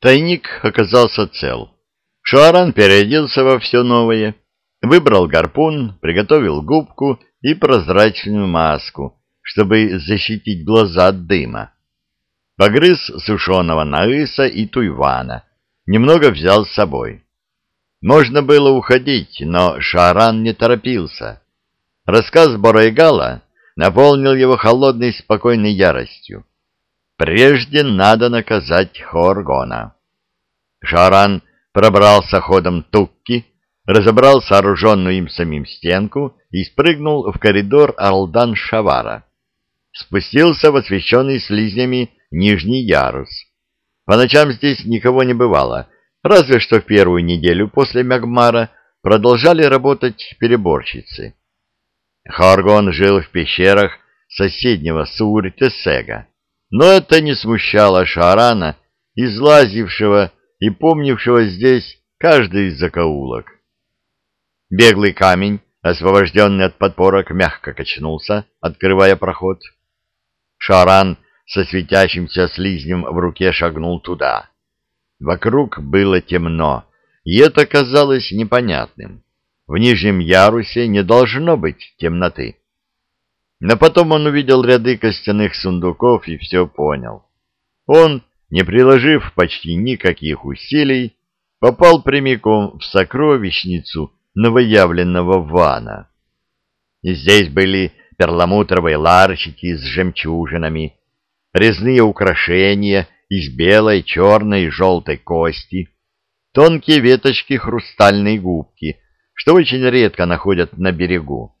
Тайник оказался цел. Шуаран переоделся во все новое, выбрал гарпун, приготовил губку и прозрачную маску, чтобы защитить глаза от дыма. Погрыз сушеного наыса и туйвана, немного взял с собой. Можно было уходить, но Шаран не торопился. Рассказ Борайгала наполнил его холодной спокойной яростью. Прежде надо наказать Хоргона. Шаран пробрался ходом Тукки, разобрал сооруженную им самим стенку и спрыгнул в коридор Алдан-Шавара. Спустился в освещенный слизнями нижний ярус. По ночам здесь никого не бывало, разве что в первую неделю после Мягмара продолжали работать переборщицы. Харгон жил в пещерах соседнего Сур-Тесега, но это не смущало Шарана, излазившего и помнившего здесь каждый из закоулок. Беглый камень, освобожденный от подпорок, мягко качнулся, открывая проход. Шаран со светящимся слизнем в руке шагнул туда. Вокруг было темно, и это казалось непонятным. В нижнем ярусе не должно быть темноты. Но потом он увидел ряды костяных сундуков и все понял. Он, не приложив почти никаких усилий, попал прямиком в сокровищницу новоявленного вана. Здесь были перламутровые ларчики с жемчужинами, резные украшения из белой, черной и желтой кости, тонкие веточки хрустальной губки, что очень редко находят на берегу.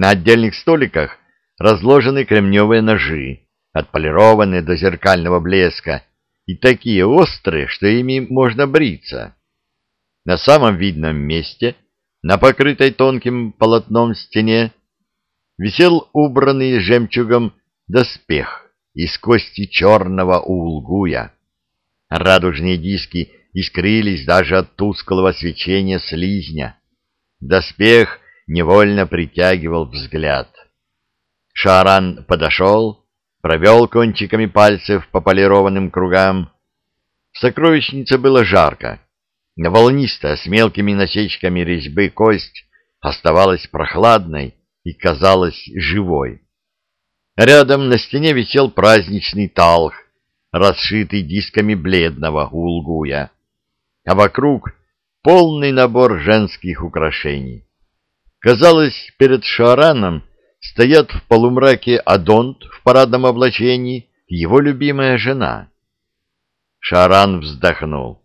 На отдельных столиках разложены кремневые ножи, отполированные до зеркального блеска, и такие острые, что ими можно бриться. На самом видном месте, на покрытой тонким полотном стене, висел убранный жемчугом доспех из кости черного улгуя. Радужные диски искрились даже от тусклого свечения слизня. Доспех невольно притягивал взгляд. Шаран подошел, провел кончиками пальцев по полированным кругам. В сокровищнице было жарко. Волнистая, с мелкими насечками резьбы кость оставалась прохладной и казалась живой. Рядом на стене висел праздничный талх, расшитый дисками бледного улгуя, а вокруг полный набор женских украшений. Казалось, перед Шараном стоят в полумраке Адонт в парадном облачении его любимая жена. Шаран вздохнул.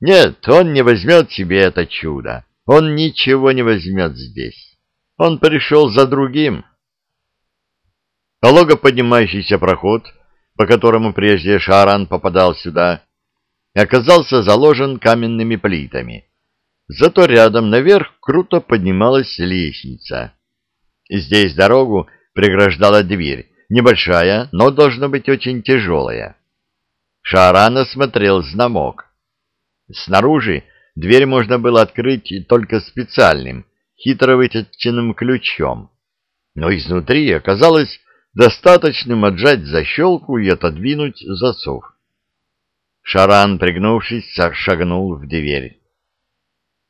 Нет, он не возьмет себе это чудо. Он ничего не возьмет здесь. Он пришел за другим. Полого поднимающийся проход, по которому прежде Шаран попадал сюда, оказался заложен каменными плитами. Зато рядом наверх круто поднималась лестница. Здесь дорогу преграждала дверь, небольшая, но должна быть очень тяжелая. Шаран осмотрел замок. Снаружи дверь можно было открыть только специальным, хитро выточенным ключом. Но изнутри оказалось достаточным отжать защелку и отодвинуть засов. Шаран, пригнувшись, шагнул в дверь.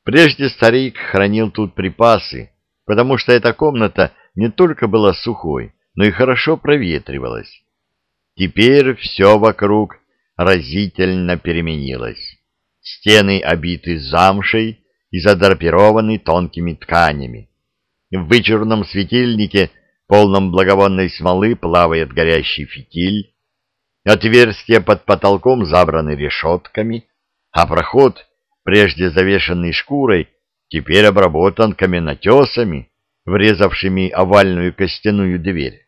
Прежде старик хранил тут припасы, потому что эта комната не только была сухой, но и хорошо проветривалась. Теперь все вокруг разительно переменилось. Стены обиты замшей и задрапированы тонкими тканями. В вычурном светильнике полном благовонной смолы плавает горящий фитиль, отверстия под потолком забраны решетками, а проход, прежде завешенный шкурой, теперь обработан каменотесами, врезавшими овальную костяную дверь.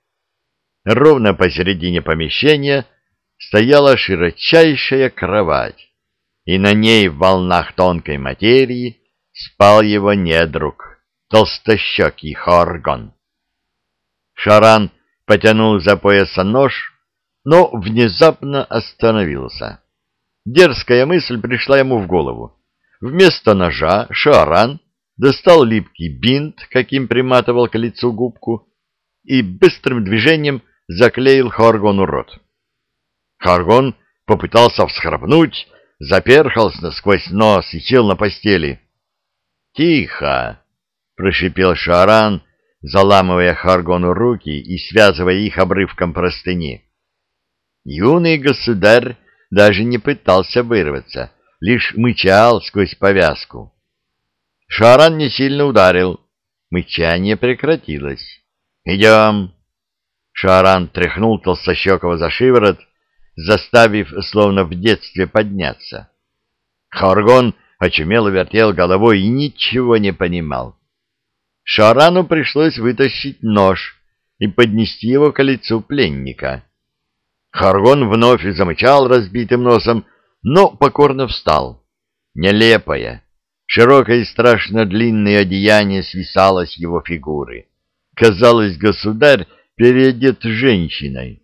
Ровно посередине помещения стояла широчайшая кровать, и на ней в волнах тонкой материи спал его недруг, толстощекий Хоргон. Шаран потянул за пояса нож, но внезапно остановился. Дерзкая мысль пришла ему в голову. Вместо ножа Шаран достал липкий бинт, каким приматывал к лицу губку, и быстрым движением заклеил Харгону рот. Харгон попытался всхрапнуть, заперхался сквозь нос и сел на постели. «Тихо!» — прошипел Шаран, заламывая Харгону руки и связывая их обрывком простыни. Юный государь даже не пытался вырваться, лишь мычал сквозь повязку. Шаран не сильно ударил. Мычание прекратилось. «Идем!» Шаран тряхнул Толстощекова за шиворот, заставив, словно в детстве, подняться. Харгон очумело вертел головой и ничего не понимал. Шарану пришлось вытащить нож и поднести его к лицу пленника. Харгон вновь замычал разбитым носом, но покорно встал. Нелепое, широкое и страшно длинное одеяние свисало с его фигуры. Казалось, государь переодет женщиной.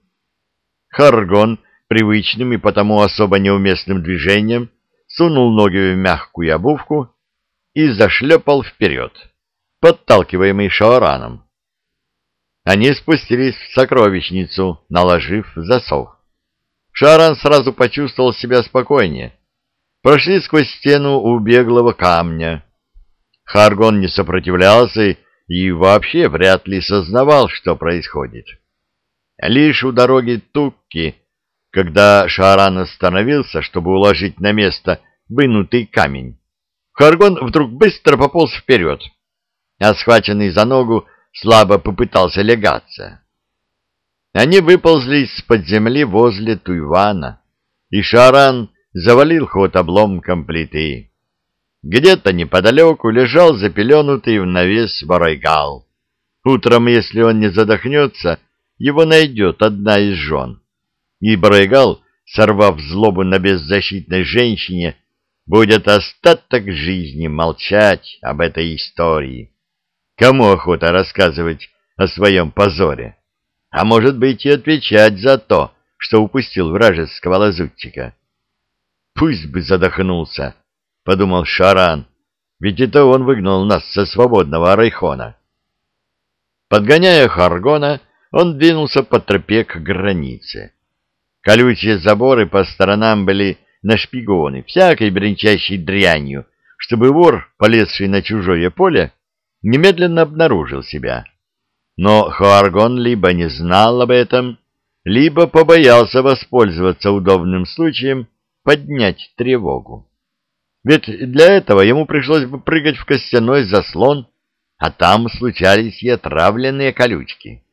Харгон привычным и потому особо неуместным движением сунул ноги в мягкую обувку и зашлепал вперед, подталкиваемый шаораном. Они спустились в сокровищницу, наложив засов. Шаран сразу почувствовал себя спокойнее. Прошли сквозь стену у беглого камня. Харгон не сопротивлялся и вообще вряд ли сознавал, что происходит. Лишь у дороги Тукки, когда Шаран остановился, чтобы уложить на место вынутый камень, Харгон вдруг быстро пополз вперед, а схваченный за ногу слабо попытался легаться. Они выползли из-под земли возле Туйвана, и Шаран завалил ход обломком плиты. Где-то неподалеку лежал запеленутый в навес Барайгал. Утром, если он не задохнется, его найдет одна из жен. И Барайгал, сорвав злобу на беззащитной женщине, будет остаток жизни молчать об этой истории. Кому охота рассказывать о своем позоре? А может быть и отвечать за то, что упустил вражеского лазутчика. Пусть бы задохнулся, — подумал Шаран, — ведь это он выгнал нас со свободного Райхона. Подгоняя Харгона, он двинулся по тропе к границе. Колючие заборы по сторонам были нашпигованы всякой бренчащей дрянью, чтобы вор, полезший на чужое поле, немедленно обнаружил себя. Но Хуаргон либо не знал об этом, либо побоялся воспользоваться удобным случаем поднять тревогу. Ведь для этого ему пришлось бы прыгать в костяной заслон, а там случались и отравленные колючки.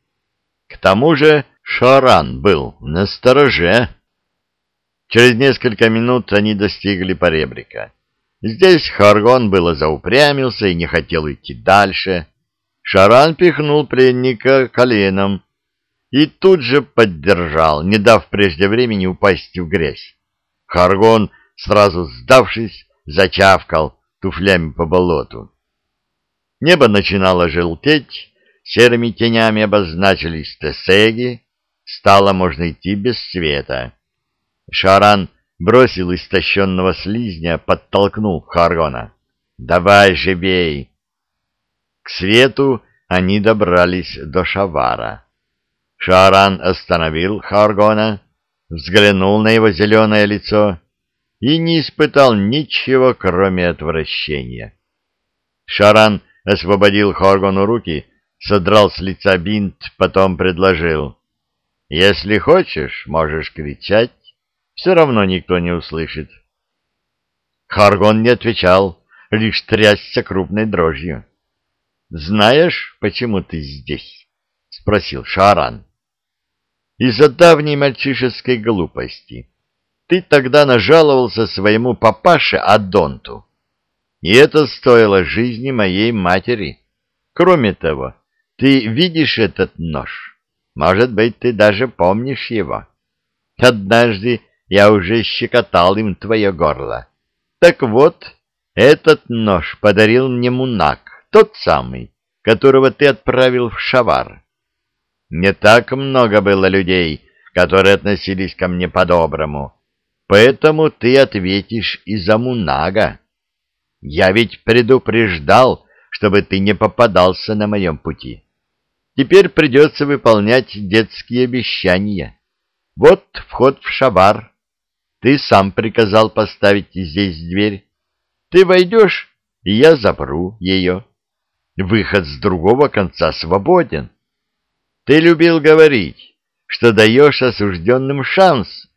К тому же Шаран был на стороже. Через несколько минут они достигли поребрика. Здесь Харгон было заупрямился и не хотел идти дальше. Шаран пихнул пленника коленом и тут же поддержал, не дав прежде времени упасть в грязь. Харгон, сразу сдавшись, зачавкал туфлями по болоту. Небо начинало желтеть, серыми тенями обозначились тесеги, стало можно идти без света. Шаран бросил истощенного слизня, подтолкнул Харгона. «Давай живей!» К свету они добрались до Шавара. Шаран остановил Харгона, взглянул на его зеленое лицо и не испытал ничего, кроме отвращения. Шаран освободил Харгону руки, содрал с лица бинт, потом предложил. «Если хочешь, можешь кричать, все равно никто не услышит. Харгон не отвечал, лишь трясся крупной дрожью. «Знаешь, почему ты здесь?» — спросил Шаран. «Из-за давней мальчишеской глупости. Ты тогда нажаловался своему папаше Адонту, и это стоило жизни моей матери. Кроме того, ты видишь этот нож. Может быть, ты даже помнишь его. Однажды я уже щекотал им твое горло. Так вот, этот нож подарил мне Мунак, тот самый, которого ты отправил в Шавар. Не так много было людей, которые относились ко мне по-доброму, поэтому ты ответишь и за Мунага. Я ведь предупреждал, чтобы ты не попадался на моем пути. Теперь придется выполнять детские обещания. Вот вход в Шавар. Ты сам приказал поставить здесь дверь. Ты войдешь, и я запру ее. Выход с другого конца свободен. Ты любил говорить, что даешь осужденным шанс.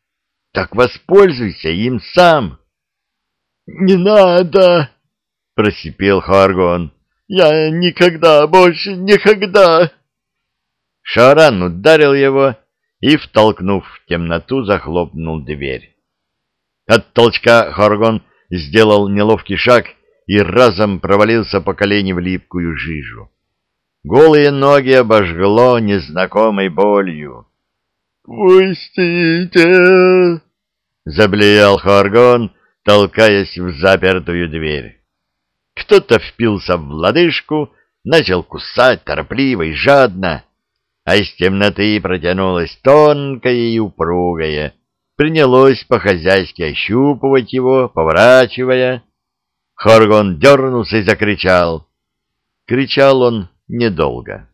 Так воспользуйся им сам. — Не надо! — просипел Харгон. — Я никогда, больше никогда! Шаран ударил его и, втолкнув в темноту, захлопнул дверь. От толчка Харгон сделал неловкий шаг и разом провалился по колени в липкую жижу. Голые ноги обожгло незнакомой болью. «Пустите!» — заблеял Харгон, толкаясь в запертую дверь. Кто-то впился в лодыжку, начал кусать торопливо и жадно, а из темноты протянулась тонкая и упругая, принялось по-хозяйски ощупывать его, поворачивая. Хоргон дернулся и закричал. Кричал он недолго.